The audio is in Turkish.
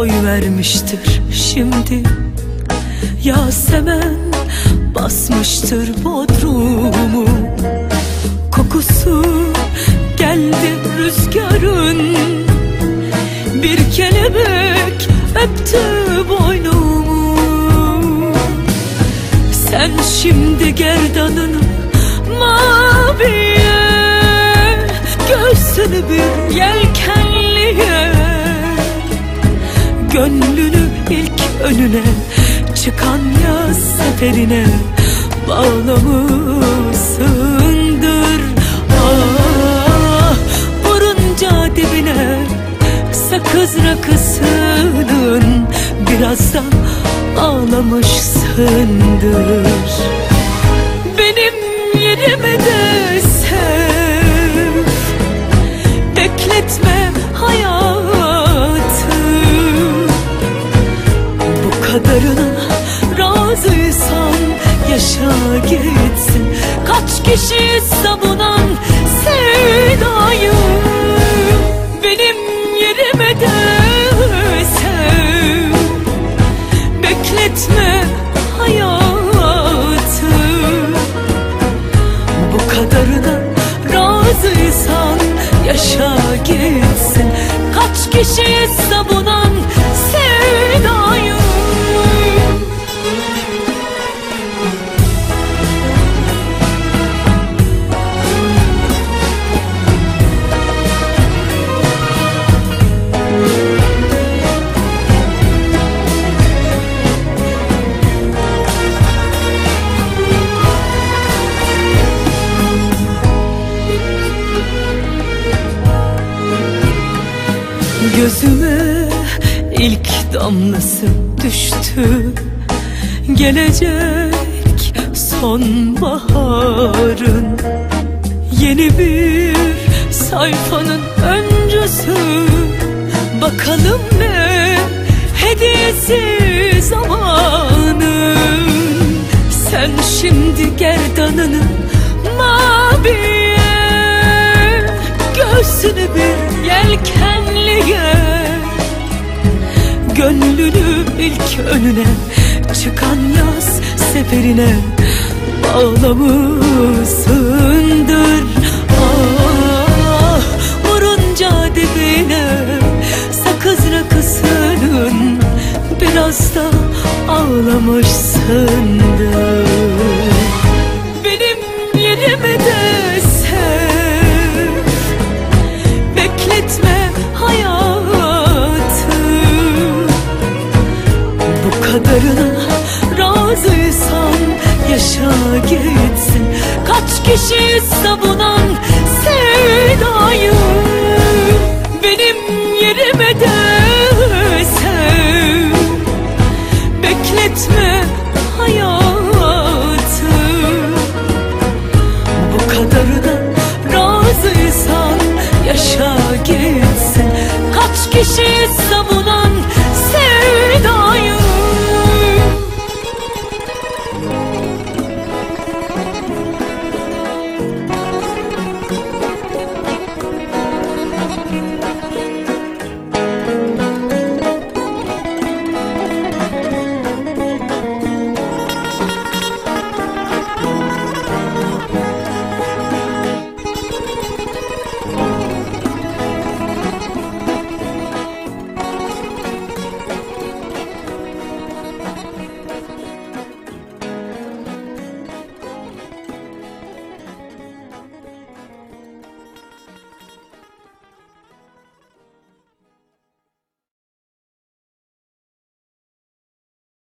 Boy vermiştir şimdi. Yasemen basmıştır bodrumu. Kokusu geldi rüzgarın. Bir kelebek öptü boynumu. Sen şimdi gerdanını maviye Göğsünü bir yelkenliye seferine Bağlamışsındır. Ah vurunca dibine Sakız rakısının Biraz da ağlamışsındır. Benim yerime de sev Bekletme hayatı. Bu kadarına yaşa gitsin. Kaç kişi savunan sevdayı Benim yerime de sev Bekletme hayatı. Bu kadarına razıysan yaşa gitsin. Kaç kişi savunan Gözüme ilk damlası düştü. Gelecek sonbaharın Yeni bir sayfanın öncüsü Bakalım ne hediyesi zamanın Sen şimdi gerdanını maviye Göğsünü bir yelkenliye Gönlünü ilk önüne Çıkan yaz seferine Bağlamışsındır Ah vurunca dibine Sakız rakısının Biraz da ağlamışsındır Bu kadarına razıysan yaşa gitsin. Kaç kişi savunan sevdayı